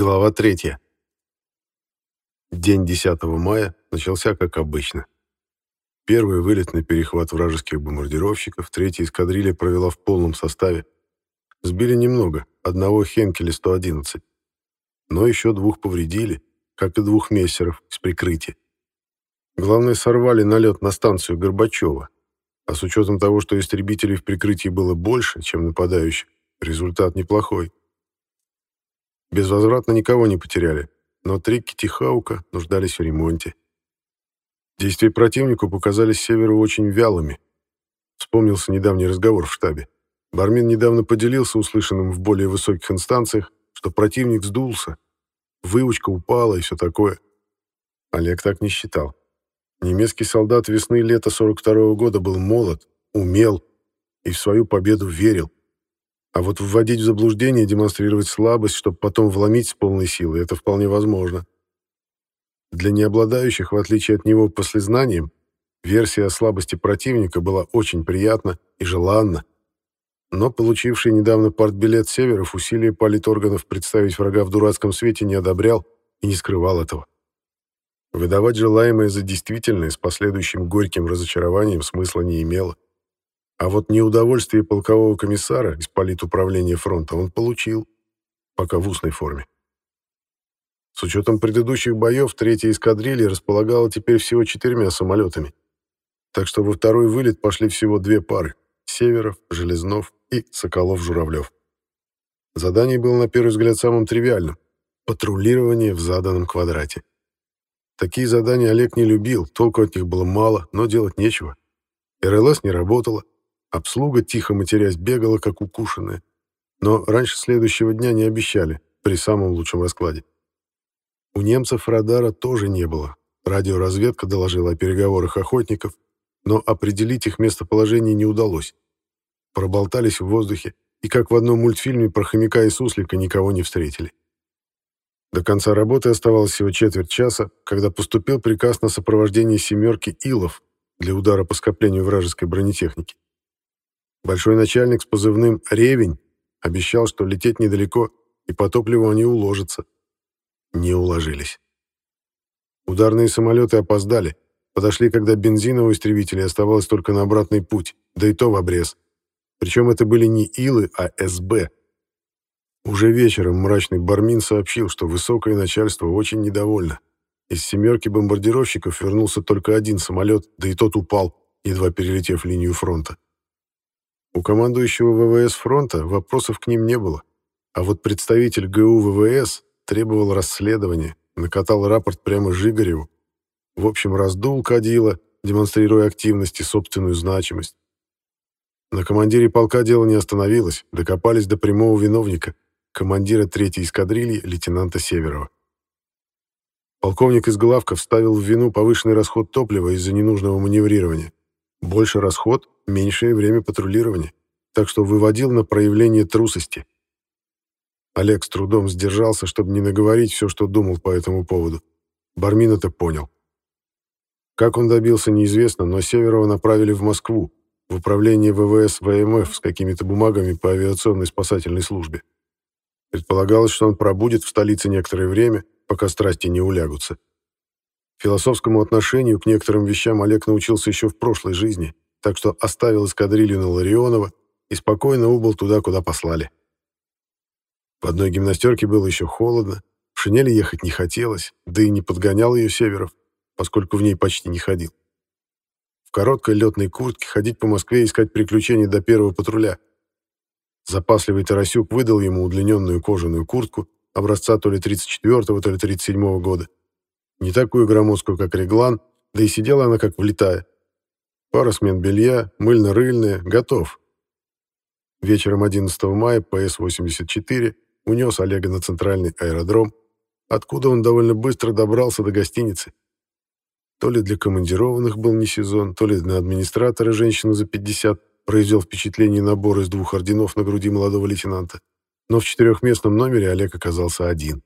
Глава 3. День 10 мая начался как обычно. Первый вылет на перехват вражеских бомбардировщиков третья эскадрилья провела в полном составе. Сбили немного, одного Хенкеля 111. Но еще двух повредили, как и двух мессеров из прикрытия. Главное, сорвали налет на станцию Горбачева. А с учетом того, что истребителей в прикрытии было больше, чем нападающих, результат неплохой. Безвозвратно никого не потеряли, но три Китихаука нуждались в ремонте. Действия противнику показались северу очень вялыми. Вспомнился недавний разговор в штабе. Бармин недавно поделился услышанным в более высоких инстанциях, что противник сдулся, выучка упала и все такое. Олег так не считал. Немецкий солдат весны-лета 42 -го года был молод, умел и в свою победу верил. А вот вводить в заблуждение, демонстрировать слабость, чтобы потом вломить с полной силы, это вполне возможно. Для необладающих, в отличие от него послезнанием, версия о слабости противника была очень приятна и желанна. Но получивший недавно партбилет Северов усилия политорганов представить врага в дурацком свете не одобрял и не скрывал этого. Выдавать желаемое за действительное с последующим горьким разочарованием смысла не имело. А вот неудовольствие полкового комиссара из политуправления фронта он получил, пока в устной форме. С учетом предыдущих боев, третья эскадрилья располагала теперь всего четырьмя самолетами. Так что во второй вылет пошли всего две пары — Северов, Железнов и Соколов-Журавлев. Задание было на первый взгляд самым тривиальным — патрулирование в заданном квадрате. Такие задания Олег не любил, толку от них было мало, но делать нечего. РЛС не работала, Обслуга, тихо матерясь, бегала, как укушенная. Но раньше следующего дня не обещали, при самом лучшем раскладе. У немцев радара тоже не было. Радиоразведка доложила о переговорах охотников, но определить их местоположение не удалось. Проболтались в воздухе, и как в одном мультфильме про хомяка и суслика никого не встретили. До конца работы оставалось всего четверть часа, когда поступил приказ на сопровождение «семерки» Илов для удара по скоплению вражеской бронетехники. Большой начальник с позывным «Ревень» обещал, что лететь недалеко, и по топливу они уложатся. Не уложились. Ударные самолеты опоздали, подошли, когда бензина у истребителей оставалось только на обратный путь, да и то в обрез. Причем это были не Илы, а СБ. Уже вечером мрачный Бармин сообщил, что высокое начальство очень недовольно. Из «семерки» бомбардировщиков вернулся только один самолет, да и тот упал, едва перелетев линию фронта. У командующего ВВС фронта вопросов к ним не было, а вот представитель ГУ ВВС требовал расследования, накатал рапорт прямо Жигареву. В общем, раздул кадила, демонстрируя активность и собственную значимость. На командире полка дело не остановилось, докопались до прямого виновника, командира третьей эскадрильи лейтенанта Северова. Полковник из Главка вставил в вину повышенный расход топлива из-за ненужного маневрирования. Больше расход, меньшее время патрулирования, так что выводил на проявление трусости. Олег с трудом сдержался, чтобы не наговорить все, что думал по этому поводу. Бармин это понял. Как он добился, неизвестно, но Северова направили в Москву, в управление ВВС ВМФ с какими-то бумагами по авиационной спасательной службе. Предполагалось, что он пробудет в столице некоторое время, пока страсти не улягутся. Философскому отношению к некоторым вещам Олег научился еще в прошлой жизни, так что оставил эскадрилью на Ларионова и спокойно убыл туда, куда послали. В одной гимнастерке было еще холодно, в шинели ехать не хотелось, да и не подгонял ее Северов, поскольку в ней почти не ходил. В короткой летной куртке ходить по Москве и искать приключений до первого патруля. Запасливый Тарасюк выдал ему удлиненную кожаную куртку образца то ли 34-го, то ли 37-го года не такую громоздкую, как реглан, да и сидела она как влитая. Пара смен белья, мыльно-рыльная, готов. Вечером 11 мая ПС-84 унес Олега на центральный аэродром, откуда он довольно быстро добрался до гостиницы. То ли для командированных был не сезон, то ли для администратора женщина за 50 произвел впечатление набора из двух орденов на груди молодого лейтенанта. Но в четырехместном номере Олег оказался один.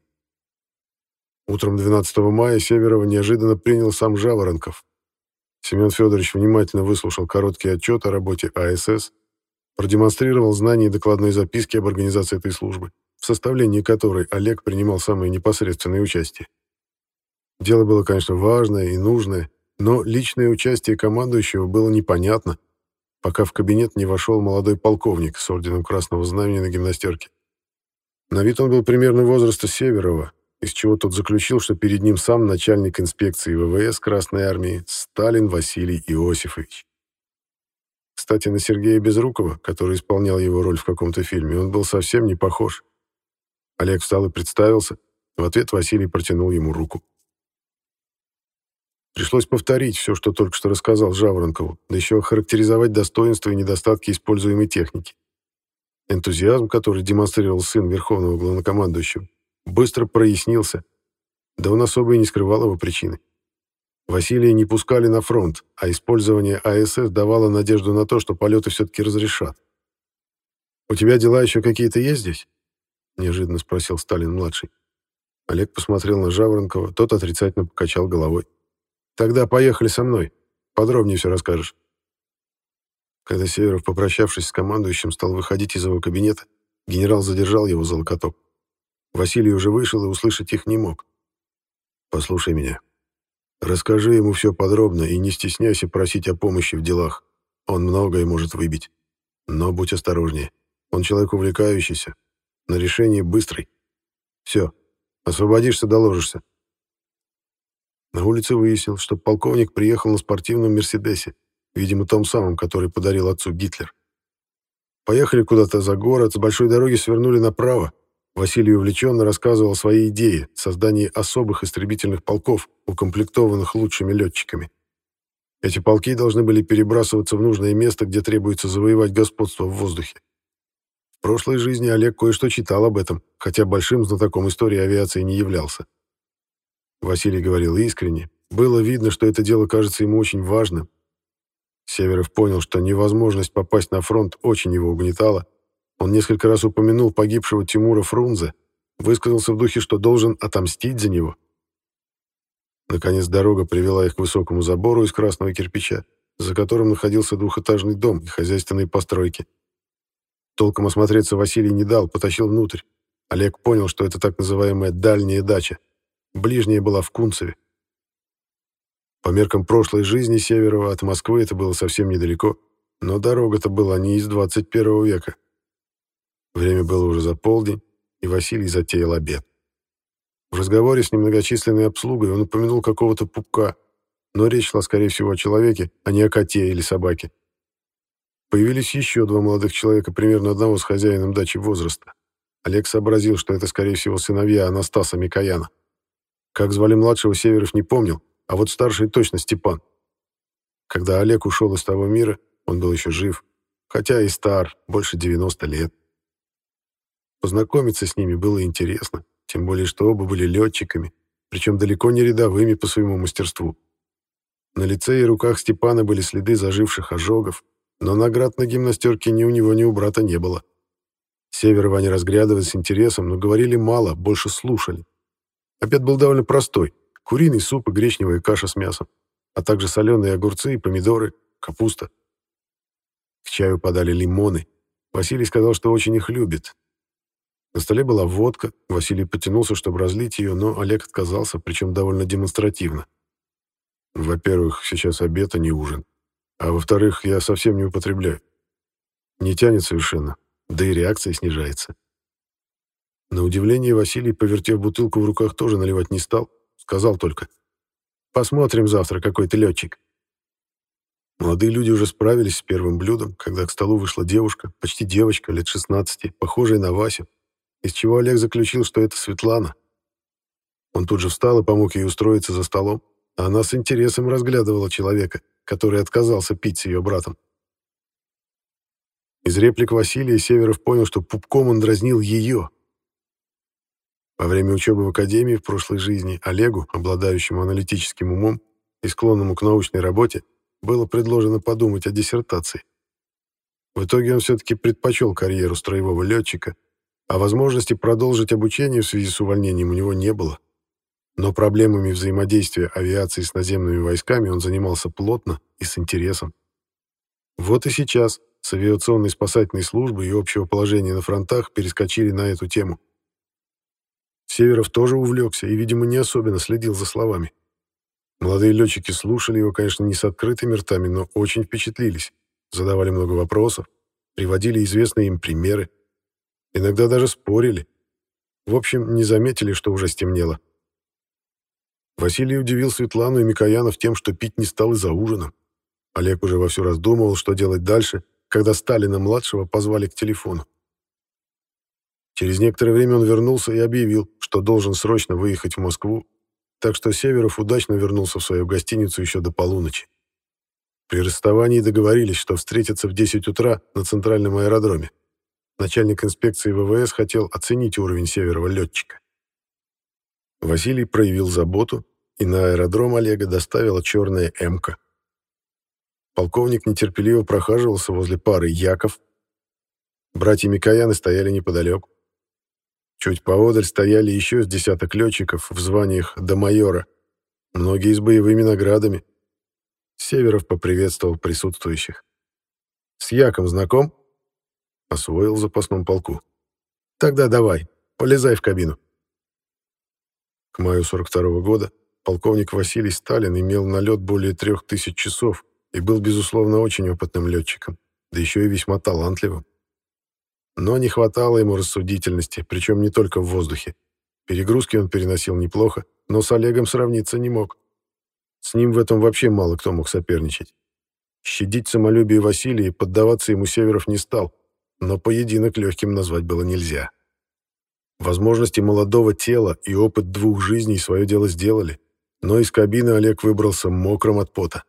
Утром 12 мая Северова неожиданно принял сам Жаворонков. Семен Федорович внимательно выслушал короткий отчет о работе АСС, продемонстрировал знания и докладной записки об организации этой службы, в составлении которой Олег принимал самое непосредственное участие. Дело было, конечно, важное и нужное, но личное участие командующего было непонятно, пока в кабинет не вошел молодой полковник с орденом Красного Знамени на гимнастерке. На вид он был примерно возраста Северова, из чего тот заключил, что перед ним сам начальник инспекции ВВС Красной Армии Сталин Василий Иосифович. Кстати, на Сергея Безрукова, который исполнял его роль в каком-то фильме, он был совсем не похож. Олег встал и представился. В ответ Василий протянул ему руку. Пришлось повторить все, что только что рассказал Жаворонкову, да еще охарактеризовать достоинства и недостатки используемой техники. Энтузиазм, который демонстрировал сын Верховного Главнокомандующего, быстро прояснился, да он особо и не скрывал его причины. Василия не пускали на фронт, а использование АСС давало надежду на то, что полеты все-таки разрешат. «У тебя дела еще какие-то есть здесь?» — неожиданно спросил Сталин-младший. Олег посмотрел на Жаворонкова, тот отрицательно покачал головой. Тогда поехали со мной. Подробнее все расскажешь. Когда Северов, попрощавшись с командующим, стал выходить из его кабинета, генерал задержал его за локоток. Василий уже вышел и услышать их не мог. «Послушай меня. Расскажи ему все подробно и не стесняйся просить о помощи в делах. Он многое может выбить. Но будь осторожнее. Он человек увлекающийся. На решение быстрый. Все. Освободишься, доложишься. На улице выяснил, что полковник приехал на спортивном «Мерседесе», видимо, том самом, который подарил отцу Гитлер. Поехали куда-то за город, с большой дороги свернули направо. Василий увлеченно рассказывал о своей идее — создании особых истребительных полков, укомплектованных лучшими летчиками. Эти полки должны были перебрасываться в нужное место, где требуется завоевать господство в воздухе. В прошлой жизни Олег кое-что читал об этом, хотя большим знатоком истории авиации не являлся. Василий говорил искренне. Было видно, что это дело кажется ему очень важным. Северов понял, что невозможность попасть на фронт очень его угнетала. Он несколько раз упомянул погибшего Тимура Фрунзе, высказался в духе, что должен отомстить за него. Наконец дорога привела их к высокому забору из красного кирпича, за которым находился двухэтажный дом и хозяйственные постройки. Толком осмотреться Василий не дал, потащил внутрь. Олег понял, что это так называемая «дальняя дача», Ближняя была в Кунцеве. По меркам прошлой жизни Северова от Москвы это было совсем недалеко, но дорога-то была не из 21 века. Время было уже за полдень, и Василий затеял обед. В разговоре с немногочисленной обслугой он упомянул какого-то пупка, но речь шла, скорее всего, о человеке, а не о коте или собаке. Появились еще два молодых человека, примерно одного с хозяином дачи возраста. Олег сообразил, что это, скорее всего, сыновья Анастаса Микояна. Как звали младшего, Северов не помнил, а вот старший точно Степан. Когда Олег ушел из того мира, он был еще жив, хотя и стар, больше 90 лет. Познакомиться с ними было интересно, тем более что оба были летчиками, причем далеко не рядовыми по своему мастерству. На лице и руках Степана были следы заживших ожогов, но наград на гимнастерке ни у него, ни у брата не было. Северова они разглядывали с интересом, но говорили мало, больше слушали. Обед был довольно простой. Куриный суп и гречневая каша с мясом, а также соленые огурцы и помидоры, капуста. К чаю подали лимоны. Василий сказал, что очень их любит. На столе была водка, Василий потянулся, чтобы разлить ее, но Олег отказался, причем довольно демонстративно. Во-первых, сейчас обед, а не ужин. А во-вторых, я совсем не употребляю. Не тянет совершенно, да и реакция снижается. На удивление Василий, повертев бутылку в руках, тоже наливать не стал. Сказал только. «Посмотрим завтра, какой ты летчик». Молодые люди уже справились с первым блюдом, когда к столу вышла девушка, почти девочка, лет 16, похожая на Васю, из чего Олег заключил, что это Светлана. Он тут же встал и помог ей устроиться за столом, а она с интересом разглядывала человека, который отказался пить с ее братом. Из реплик Василия Северов понял, что пупком он дразнил ее, во время учебы в академии в прошлой жизни Олегу, обладающему аналитическим умом и склонному к научной работе, было предложено подумать о диссертации. В итоге он все-таки предпочел карьеру строевого летчика, а возможности продолжить обучение в связи с увольнением у него не было. Но проблемами взаимодействия авиации с наземными войсками он занимался плотно и с интересом. Вот и сейчас с авиационной спасательной службы и общего положения на фронтах перескочили на эту тему – Северов тоже увлекся и, видимо, не особенно следил за словами. Молодые летчики слушали его, конечно, не с открытыми ртами, но очень впечатлились, задавали много вопросов, приводили известные им примеры, иногда даже спорили. В общем, не заметили, что уже стемнело. Василий удивил Светлану и Микоянов тем, что пить не стал и за ужином. Олег уже вовсю раздумывал, что делать дальше, когда Сталина-младшего позвали к телефону. Через некоторое время он вернулся и объявил, что должен срочно выехать в Москву, так что Северов удачно вернулся в свою гостиницу еще до полуночи. При расставании договорились, что встретятся в 10 утра на центральном аэродроме. Начальник инспекции ВВС хотел оценить уровень Северова летчика. Василий проявил заботу, и на аэродром Олега доставила черная «Эмка». Полковник нетерпеливо прохаживался возле пары «Яков». Братья Микояны стояли неподалеку. Чуть поодаль стояли еще с десяток летчиков в званиях до майора, многие с боевыми наградами. Северов поприветствовал присутствующих. «С Яком знаком?» Освоил в запасном полку. «Тогда давай, полезай в кабину». К маю 42 -го года полковник Василий Сталин имел налет более трех тысяч часов и был, безусловно, очень опытным летчиком, да еще и весьма талантливым. Но не хватало ему рассудительности, причем не только в воздухе. Перегрузки он переносил неплохо, но с Олегом сравниться не мог. С ним в этом вообще мало кто мог соперничать. Щадить самолюбие Василия и поддаваться ему Северов не стал, но поединок легким назвать было нельзя. Возможности молодого тела и опыт двух жизней свое дело сделали, но из кабины Олег выбрался мокрым от пота.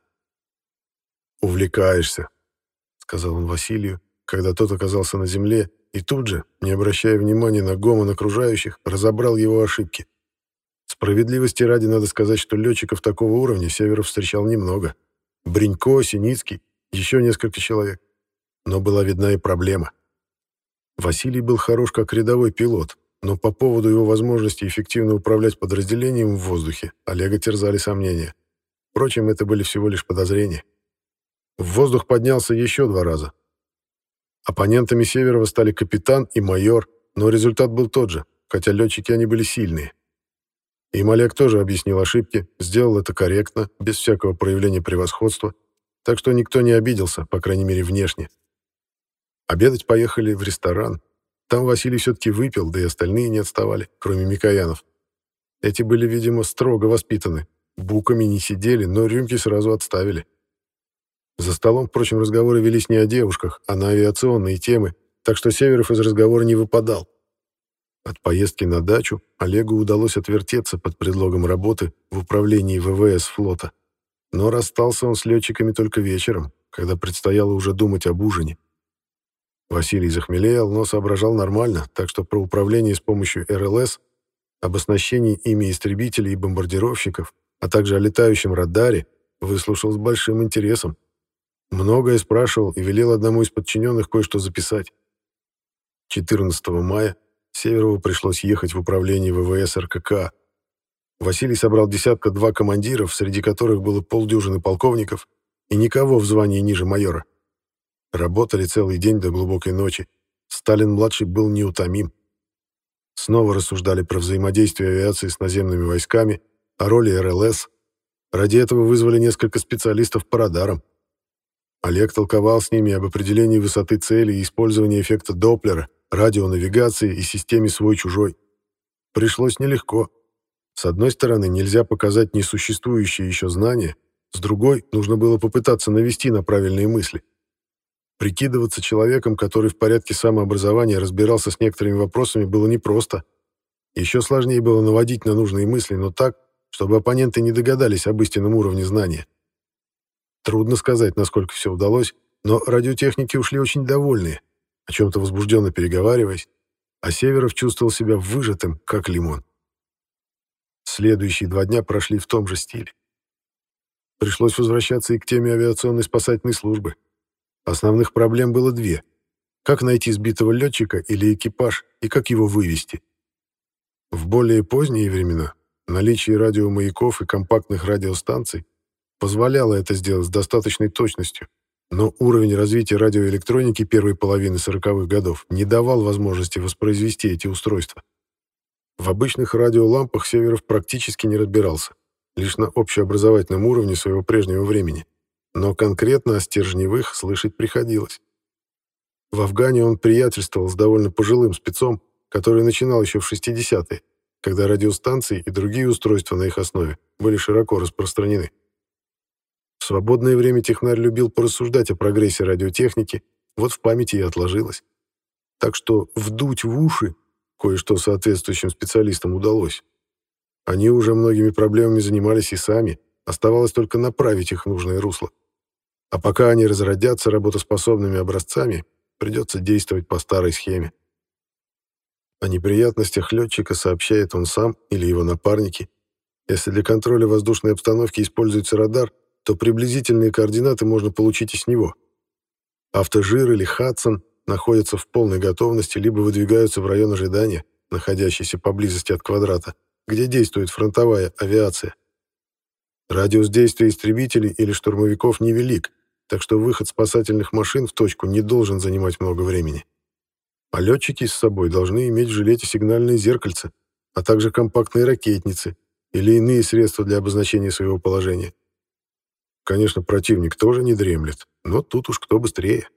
«Увлекаешься», — сказал он Василию, когда тот оказался на земле, и тут же, не обращая внимания на гомон окружающих, разобрал его ошибки. Справедливости ради надо сказать, что летчиков такого уровня Северов встречал немного. Бринько, Синицкий, еще несколько человек. Но была видна и проблема. Василий был хорош как рядовой пилот, но по поводу его возможности эффективно управлять подразделением в воздухе Олега терзали сомнения. Впрочем, это были всего лишь подозрения. В воздух поднялся еще два раза. Оппонентами Северова стали капитан и майор, но результат был тот же, хотя летчики они были сильные. Им Олег тоже объяснил ошибки, сделал это корректно, без всякого проявления превосходства, так что никто не обиделся, по крайней мере, внешне. Обедать поехали в ресторан, там Василий все-таки выпил, да и остальные не отставали, кроме Микоянов. Эти были, видимо, строго воспитаны. Буками не сидели, но рюмки сразу отставили. За столом, впрочем, разговоры велись не о девушках, а на авиационные темы, так что Северов из разговора не выпадал. От поездки на дачу Олегу удалось отвертеться под предлогом работы в управлении ВВС флота. Но расстался он с летчиками только вечером, когда предстояло уже думать об ужине. Василий захмелел, но соображал нормально, так что про управление с помощью РЛС, об оснащении ими истребителей и бомбардировщиков, а также о летающем радаре, выслушал с большим интересом. Многое спрашивал и велел одному из подчиненных кое-что записать. 14 мая Северову пришлось ехать в управление ВВС РКК. Василий собрал десятка-два командиров, среди которых было полдюжины полковников, и никого в звании ниже майора. Работали целый день до глубокой ночи. Сталин-младший был неутомим. Снова рассуждали про взаимодействие авиации с наземными войсками, о роли РЛС. Ради этого вызвали несколько специалистов по радарам. Олег толковал с ними об определении высоты цели и использовании эффекта Доплера, радионавигации и системе свой-чужой. Пришлось нелегко. С одной стороны, нельзя показать несуществующие еще знания, с другой, нужно было попытаться навести на правильные мысли. Прикидываться человеком, который в порядке самообразования разбирался с некоторыми вопросами, было непросто. Еще сложнее было наводить на нужные мысли, но так, чтобы оппоненты не догадались об истинном уровне знания. Трудно сказать, насколько все удалось, но радиотехники ушли очень довольные, о чем-то возбужденно переговариваясь, а Северов чувствовал себя выжатым, как лимон. Следующие два дня прошли в том же стиле. Пришлось возвращаться и к теме авиационной спасательной службы. Основных проблем было две. Как найти сбитого летчика или экипаж и как его вывести. В более поздние времена наличие радиомаяков и компактных радиостанций позволяло это сделать с достаточной точностью, но уровень развития радиоэлектроники первой половины 40-х годов не давал возможности воспроизвести эти устройства. В обычных радиолампах Северов практически не разбирался, лишь на общеобразовательном уровне своего прежнего времени. Но конкретно о стержневых слышать приходилось. В Афгане он приятельствовал с довольно пожилым спецом, который начинал еще в 60-е, когда радиостанции и другие устройства на их основе были широко распространены. В свободное время технарь любил порассуждать о прогрессе радиотехники, вот в памяти и отложилось. Так что вдуть в уши кое-что соответствующим специалистам удалось. Они уже многими проблемами занимались и сами, оставалось только направить их в нужное русло. А пока они разродятся работоспособными образцами, придется действовать по старой схеме. О неприятностях летчика сообщает он сам или его напарники. Если для контроля воздушной обстановки используется радар, то приблизительные координаты можно получить и с него. Автожир или Хадсон находятся в полной готовности либо выдвигаются в район ожидания, находящийся поблизости от квадрата, где действует фронтовая авиация. Радиус действия истребителей или штурмовиков невелик, так что выход спасательных машин в точку не должен занимать много времени. А летчики с собой должны иметь в жилете сигнальные зеркальца, а также компактные ракетницы или иные средства для обозначения своего положения. Конечно, противник тоже не дремлет, но тут уж кто быстрее.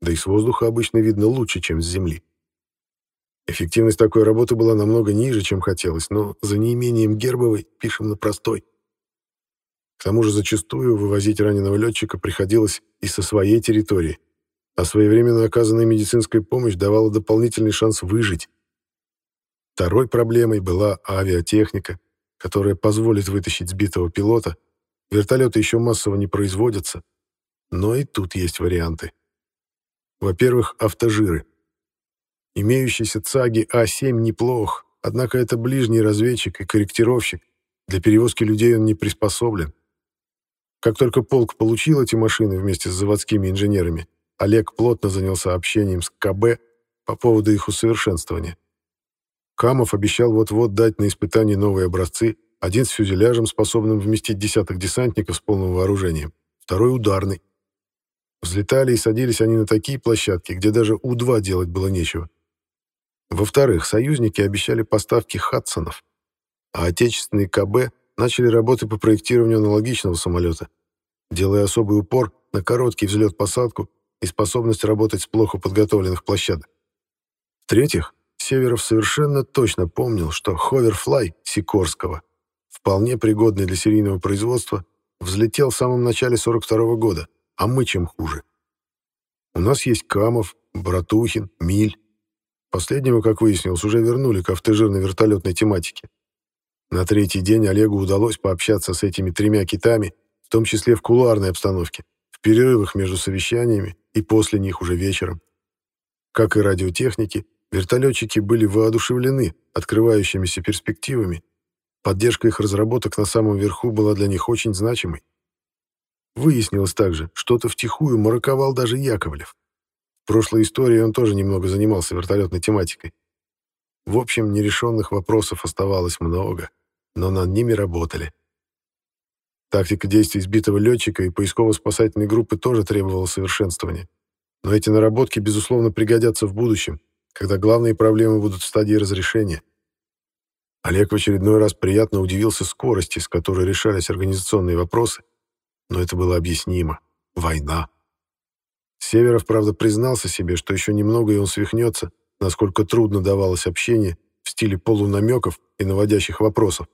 Да и с воздуха обычно видно лучше, чем с земли. Эффективность такой работы была намного ниже, чем хотелось, но за неимением гербовой пишем на простой. К тому же зачастую вывозить раненого летчика приходилось и со своей территории, а своевременно оказанная медицинская помощь давала дополнительный шанс выжить. Второй проблемой была авиатехника, которая позволит вытащить сбитого пилота. Вертолеты еще массово не производятся, но и тут есть варианты. Во-первых, автожиры. Имеющийся ЦАГИ А-7 неплох, однако это ближний разведчик и корректировщик. Для перевозки людей он не приспособлен. Как только полк получил эти машины вместе с заводскими инженерами, Олег плотно занялся общением с КБ по поводу их усовершенствования. Камов обещал вот-вот дать на испытание новые образцы, один с фюзеляжем, способным вместить десяток десантников с полным вооружением, второй ударный. Взлетали и садились они на такие площадки, где даже У-2 делать было нечего. Во-вторых, союзники обещали поставки «Хадсонов», а отечественные КБ начали работы по проектированию аналогичного самолета, делая особый упор на короткий взлет-посадку и способность работать с плохо подготовленных площадок. В-третьих, Северов совершенно точно помнил, что ховерфлай Сикорского, вполне пригодный для серийного производства, взлетел в самом начале 42 -го года, а мы чем хуже. У нас есть Камов, Братухин, Миль. Последнего, как выяснилось, уже вернули к автожирной вертолетной тематике. На третий день Олегу удалось пообщаться с этими тремя китами, в том числе в кулуарной обстановке, в перерывах между совещаниями и после них уже вечером. Как и радиотехники, вертолетчики были воодушевлены открывающимися перспективами. Поддержка их разработок на самом верху была для них очень значимой. Выяснилось также, что-то втихую мараковал даже Яковлев. В прошлой истории он тоже немного занимался вертолетной тематикой. В общем, нерешенных вопросов оставалось много, но над ними работали. Тактика действий сбитого летчика и поисково-спасательной группы тоже требовала совершенствования. Но эти наработки, безусловно, пригодятся в будущем, когда главные проблемы будут в стадии разрешения. Олег в очередной раз приятно удивился скорости, с которой решались организационные вопросы, но это было объяснимо. Война. Северов, правда, признался себе, что еще немного и он свихнется, насколько трудно давалось общение в стиле полунамеков и наводящих вопросов.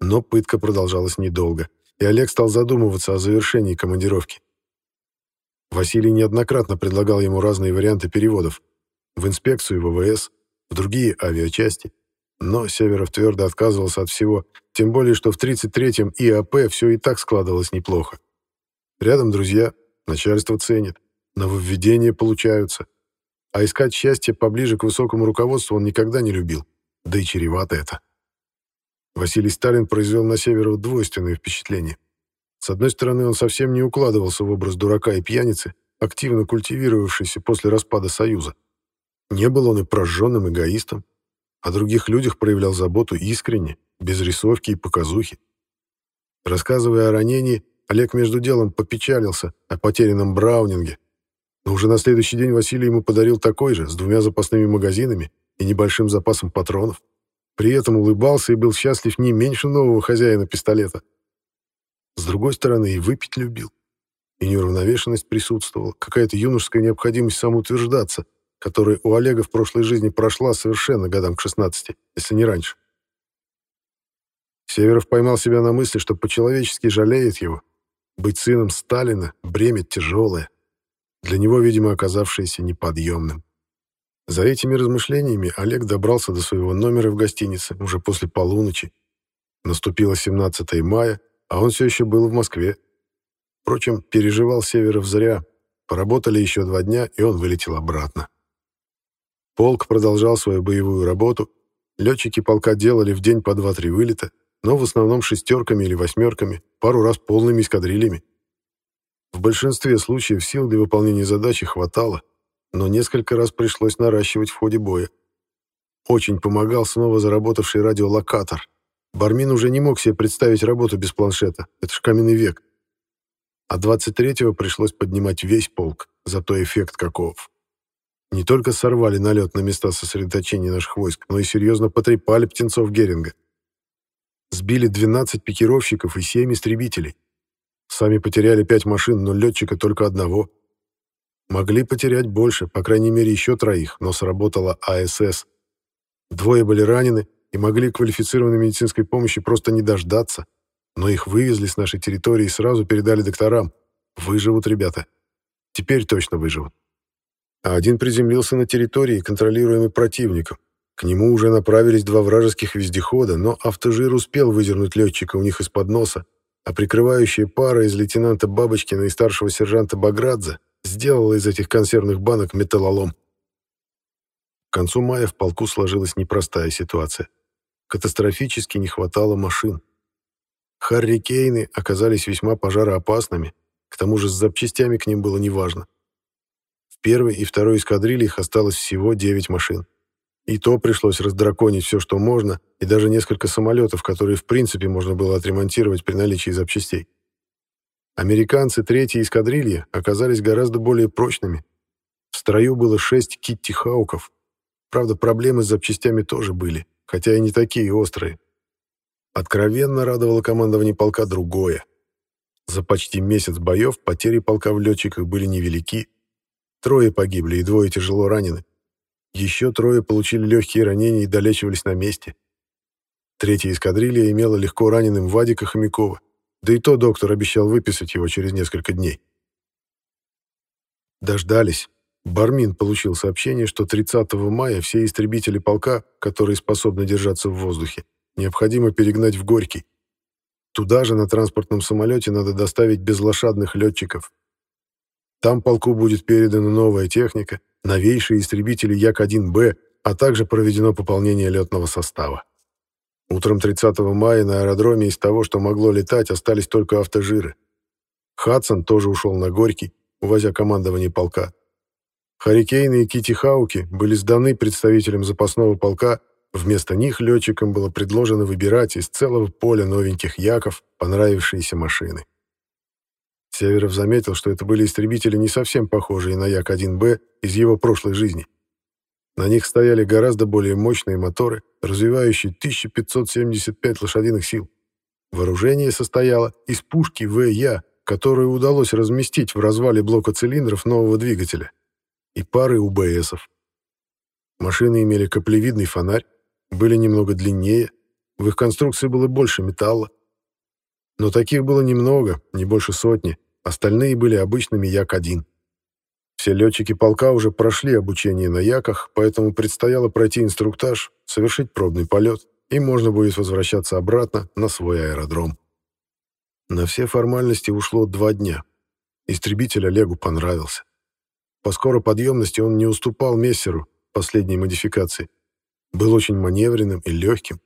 Но пытка продолжалась недолго, и Олег стал задумываться о завершении командировки. Василий неоднократно предлагал ему разные варианты переводов. В инспекцию ВВС, в другие авиачасти. Но Северов твердо отказывался от всего, тем более, что в 33-м ИАП все и так складывалось неплохо. Рядом друзья, начальство ценит, нововведения получаются. А искать счастье поближе к высокому руководству он никогда не любил, да и чревато это. Василий Сталин произвел на Северова двойственное впечатление. С одной стороны, он совсем не укладывался в образ дурака и пьяницы, активно культивировавшийся после распада Союза. Не был он и прожженным эгоистом, о других людях проявлял заботу искренне, без рисовки и показухи. Рассказывая о ранении, Олег между делом попечалился о потерянном Браунинге, но уже на следующий день Василий ему подарил такой же, с двумя запасными магазинами и небольшим запасом патронов. При этом улыбался и был счастлив не меньше нового хозяина пистолета. С другой стороны, и выпить любил. И неуравновешенность присутствовала, какая-то юношеская необходимость самоутверждаться, которая у Олега в прошлой жизни прошла совершенно годам к 16, если не раньше. Северов поймал себя на мысли, что по-человечески жалеет его. Быть сыном Сталина — бремя тяжелое, для него, видимо, оказавшееся неподъемным. За этими размышлениями Олег добрался до своего номера в гостинице уже после полуночи. Наступило 17 мая, а он все еще был в Москве. Впрочем, переживал Северов зря. Поработали еще два дня, и он вылетел обратно. Полк продолжал свою боевую работу. Летчики полка делали в день по два-три вылета, но в основном шестерками или восьмерками, пару раз полными эскадрильями. В большинстве случаев сил для выполнения задачи хватало, но несколько раз пришлось наращивать в ходе боя. Очень помогал снова заработавший радиолокатор. Бармин уже не мог себе представить работу без планшета, это ж каменный век. А 23-го пришлось поднимать весь полк, зато эффект каков. Не только сорвали налет на места сосредоточения наших войск, но и серьезно потрепали птенцов Геринга. Сбили 12 пикировщиков и 7 истребителей. Сами потеряли 5 машин, но летчика только одного. Могли потерять больше, по крайней мере, еще троих, но сработала АСС. Двое были ранены и могли квалифицированной медицинской помощи просто не дождаться, но их вывезли с нашей территории и сразу передали докторам. Выживут ребята. Теперь точно выживут. А один приземлился на территории, контролируемой противником. К нему уже направились два вражеских вездехода, но автожир успел выдернуть летчика у них из-под носа, а прикрывающая пара из лейтенанта Бабочкина и старшего сержанта Баградзе сделала из этих консервных банок металлолом. К концу мая в полку сложилась непростая ситуация. Катастрофически не хватало машин. Харрикейны оказались весьма пожароопасными, к тому же с запчастями к ним было неважно. В первой и второй эскадрильях осталось всего 9 машин. И то пришлось раздраконить все, что можно, и даже несколько самолетов, которые в принципе можно было отремонтировать при наличии запчастей. Американцы третьей эскадрильи оказались гораздо более прочными. В строю было шесть Китти-хауков. Правда, проблемы с запчастями тоже были, хотя и не такие острые. Откровенно радовало командование полка другое. За почти месяц боев потери полка в летчиках были невелики. Трое погибли и двое тяжело ранены. Еще трое получили легкие ранения и долечивались на месте. Третья эскадрилья имела легко раненым Вадика Хомякова, да и то доктор обещал выписать его через несколько дней. Дождались. Бармин получил сообщение, что 30 мая все истребители полка, которые способны держаться в воздухе, необходимо перегнать в Горький. Туда же на транспортном самолете надо доставить безлошадных летчиков. Там полку будет передана новая техника, новейшие истребители Як-1Б, а также проведено пополнение летного состава. Утром 30 мая на аэродроме из того, что могло летать, остались только автожиры. Хадсон тоже ушел на Горький, увозя командование полка. Харикейны и Кити Хауки были сданы представителям запасного полка, вместо них летчикам было предложено выбирать из целого поля новеньких яков понравившиеся машины. Северов заметил, что это были истребители не совсем похожие на Як-1Б из его прошлой жизни. На них стояли гораздо более мощные моторы, развивающие 1575 лошадиных сил. Вооружение состояло из пушки ВЯ, которую удалось разместить в развале блока цилиндров нового двигателя, и пары УБСов. Машины имели каплевидный фонарь, были немного длиннее, в их конструкции было больше металла. Но таких было немного, не больше сотни, остальные были обычными Як-1. Все летчики полка уже прошли обучение на яках, поэтому предстояло пройти инструктаж, совершить пробный полет, и можно будет возвращаться обратно на свой аэродром. На все формальности ушло два дня. Истребитель Олегу понравился. По скороподъемности он не уступал Мессеру последней модификации. Был очень маневренным и легким.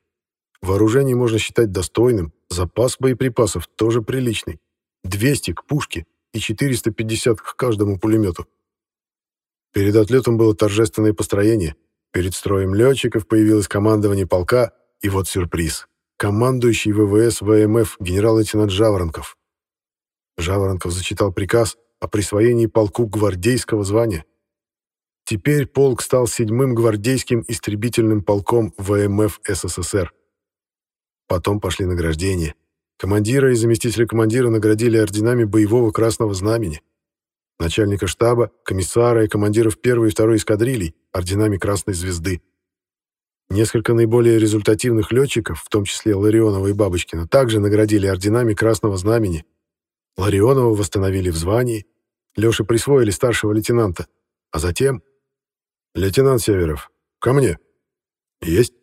Вооружение можно считать достойным, запас боеприпасов тоже приличный. 200 к пушке и 450 к каждому пулемету. Перед отлетом было торжественное построение. Перед строем летчиков появилось командование полка, и вот сюрприз. Командующий ВВС ВМФ генерал-лейтенант Жаворонков. Жаворонков зачитал приказ о присвоении полку гвардейского звания. Теперь полк стал седьмым гвардейским истребительным полком ВМФ СССР. Потом пошли награждения. Командира и заместителя командира наградили орденами боевого красного знамени. Начальника штаба, комиссара и командиров первой и второй эскадрилей орденами Красной Звезды. Несколько наиболее результативных летчиков, в том числе Ларионова и Бабочкина, также наградили орденами Красного Знамени. Ларионова восстановили в звании, Лёше присвоили старшего лейтенанта, а затем... «Лейтенант Северов, ко мне». «Есть».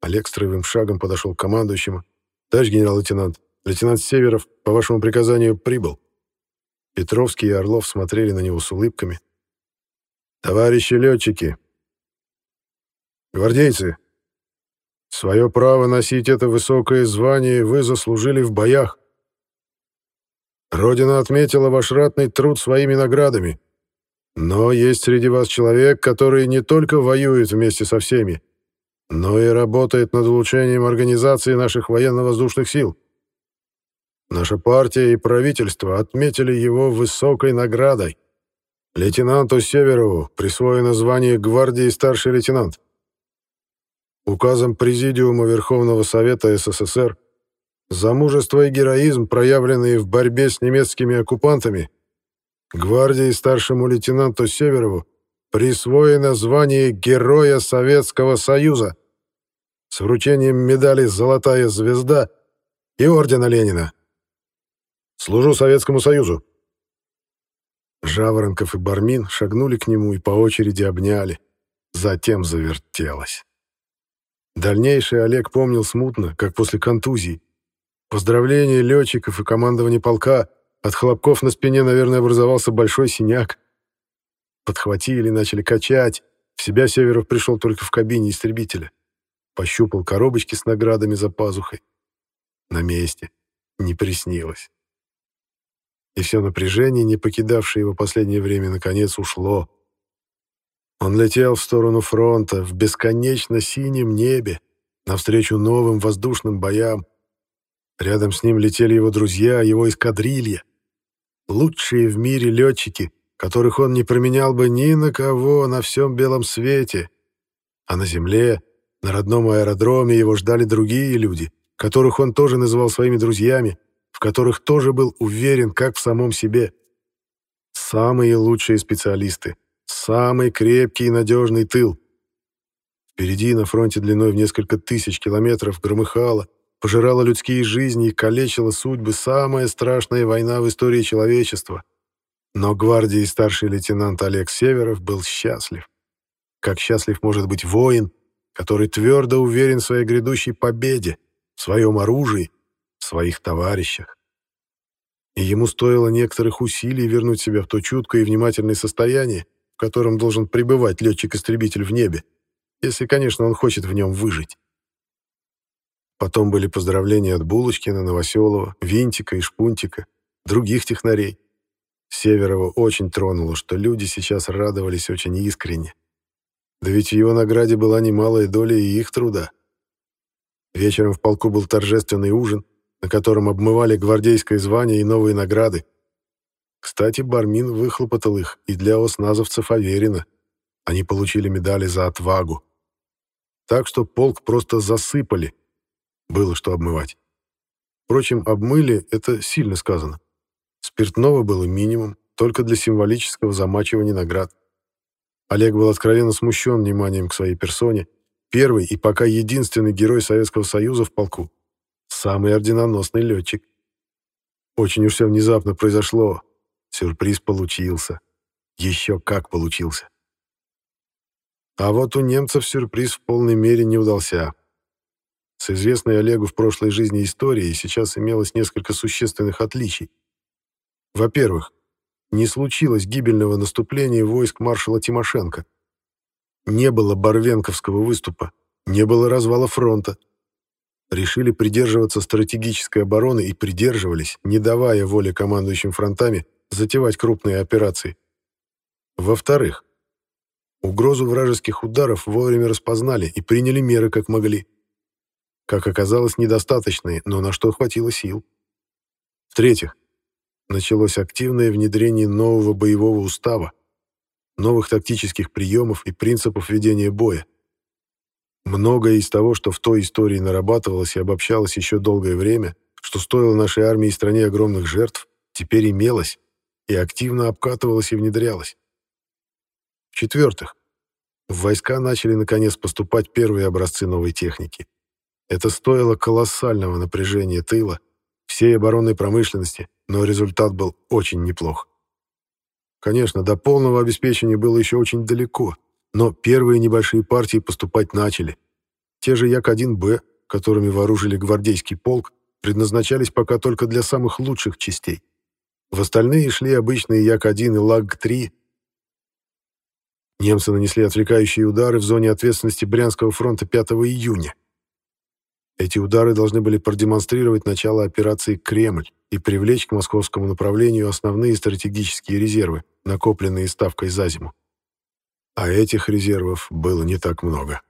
Олег строевым шагом подошел к командующему. «Товарищ генерал-лейтенант, лейтенант Северов по вашему приказанию прибыл». Петровский и Орлов смотрели на него с улыбками. «Товарищи летчики, гвардейцы, свое право носить это высокое звание вы заслужили в боях. Родина отметила ваш ратный труд своими наградами. Но есть среди вас человек, который не только воюет вместе со всеми, но и работает над улучшением организации наших военно-воздушных сил. Наша партия и правительство отметили его высокой наградой. Лейтенанту Северову присвоено звание гвардии старший лейтенант. Указом Президиума Верховного Совета СССР за мужество и героизм, проявленные в борьбе с немецкими оккупантами, гвардии старшему лейтенанту Северову присвоено звание Героя Советского Союза с вручением медали «Золотая звезда» и ордена Ленина. Служу Советскому Союзу. Жаворонков и Бармин шагнули к нему и по очереди обняли. Затем завертелось. Дальнейшее Олег помнил смутно, как после контузии. Поздравления летчиков и командования полка. От хлопков на спине, наверное, образовался большой синяк. Подхватили, начали качать. В себя Северов пришел только в кабине истребителя. Пощупал коробочки с наградами за пазухой. На месте. Не приснилось. И все напряжение, не покидавшее его последнее время, наконец ушло. Он летел в сторону фронта, в бесконечно синем небе, навстречу новым воздушным боям, Рядом с ним летели его друзья, его эскадрилья. Лучшие в мире летчики, которых он не променял бы ни на кого на всем белом свете. А на земле, на родном аэродроме его ждали другие люди, которых он тоже называл своими друзьями, в которых тоже был уверен, как в самом себе. Самые лучшие специалисты, самый крепкий и надежный тыл. Впереди на фронте длиной в несколько тысяч километров громыхало, пожирала людские жизни и калечила судьбы самая страшная война в истории человечества. Но гвардии старший лейтенант Олег Северов был счастлив. Как счастлив может быть воин, который твердо уверен в своей грядущей победе, в своем оружии, в своих товарищах. И ему стоило некоторых усилий вернуть себя в то чуткое и внимательное состояние, в котором должен пребывать летчик-истребитель в небе, если, конечно, он хочет в нем выжить. Потом были поздравления от Булочкина, Новоселова, Винтика и Шпунтика, других технарей. Северова очень тронуло, что люди сейчас радовались очень искренне. Да ведь в его награде была немалая доля и их труда. Вечером в полку был торжественный ужин, на котором обмывали гвардейское звание и новые награды. Кстати, Бармин выхлопотал их и для осназовцев Аверина. Они получили медали за отвагу. Так что полк просто засыпали, было что обмывать. Впрочем, обмыли — это сильно сказано. Спиртного было минимум, только для символического замачивания наград. Олег был откровенно смущен вниманием к своей персоне. Первый и пока единственный герой Советского Союза в полку. Самый орденоносный летчик. Очень уж все внезапно произошло. Сюрприз получился. Еще как получился. А вот у немцев сюрприз в полной мере не удался. С известной Олегу в прошлой жизни историей сейчас имелось несколько существенных отличий. Во-первых, не случилось гибельного наступления войск маршала Тимошенко. Не было Барвенковского выступа, не было развала фронта. Решили придерживаться стратегической обороны и придерживались, не давая воли командующим фронтами затевать крупные операции. Во-вторых, угрозу вражеских ударов вовремя распознали и приняли меры как могли как оказалось, недостаточные, но на что хватило сил. В-третьих, началось активное внедрение нового боевого устава. новых тактических приемов и принципов ведения боя. Многое из того, что в той истории нарабатывалось и обобщалось еще долгое время, что стоило нашей армии и стране огромных жертв, теперь имелось и активно обкатывалось и внедрялось. В-четвертых, в войска начали наконец поступать первые образцы новой техники. Это стоило колоссального напряжения тыла, всей оборонной промышленности, но результат был очень неплох. Конечно, до полного обеспечения было еще очень далеко, но первые небольшие партии поступать начали. Те же Як-1Б, которыми вооружили гвардейский полк, предназначались пока только для самых лучших частей. В остальные шли обычные Як-1 и Лаг-3. Немцы нанесли отвлекающие удары в зоне ответственности Брянского фронта 5 июня. Эти удары должны были продемонстрировать начало операции «Кремль» и привлечь к московскому направлению основные стратегические резервы, накопленные ставкой за зиму. А этих резервов было не так много.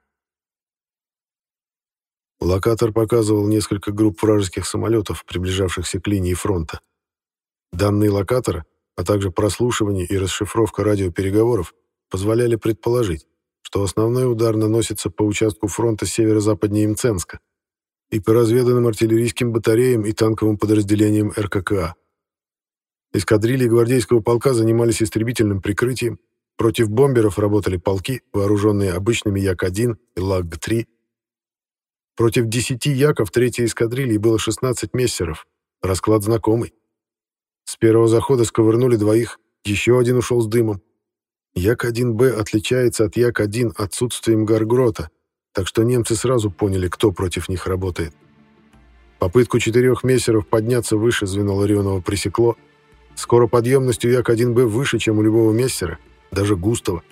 Локатор показывал несколько групп вражеских самолетов, приближавшихся к линии фронта. Данные локатора, а также прослушивание и расшифровка радиопереговоров позволяли предположить, что основной удар наносится по участку фронта северо-западнее Имценска, и по разведанным артиллерийским батареям и танковым подразделениям РККА. Эскадрильи гвардейского полка занимались истребительным прикрытием, против бомберов работали полки, вооруженные обычными Як-1 и Лаг-3. Против 10 Яков третьей эскадрильи было 16 мессеров, расклад знакомый. С первого захода сковырнули двоих, еще один ушел с дымом. Як-1Б отличается от Як-1 отсутствием гаргрота — так что немцы сразу поняли, кто против них работает. Попытку четырех мессеров подняться выше звено Ларионова пресекло. Скоро подъемностью Як-1Б выше, чем у любого мессера, даже густого.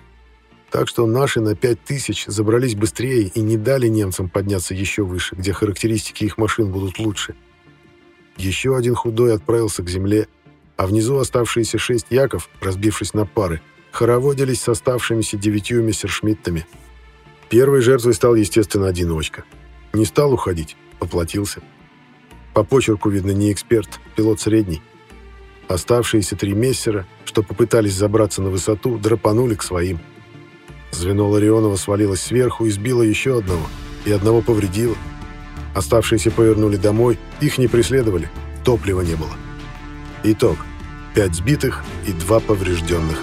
Так что наши на 5000 забрались быстрее и не дали немцам подняться еще выше, где характеристики их машин будут лучше. Еще один худой отправился к земле, а внизу оставшиеся шесть Яков, разбившись на пары, хороводились с оставшимися девятью мессершмиттами – Первой жертвой стал, естественно, одиночка. Не стал уходить, поплатился. По почерку, видно, не эксперт, пилот средний. Оставшиеся три мессера, что попытались забраться на высоту, драпанули к своим. Звено Ларионова свалилось сверху и сбило еще одного, и одного повредило. Оставшиеся повернули домой, их не преследовали, топлива не было. Итог. Пять сбитых и два поврежденных.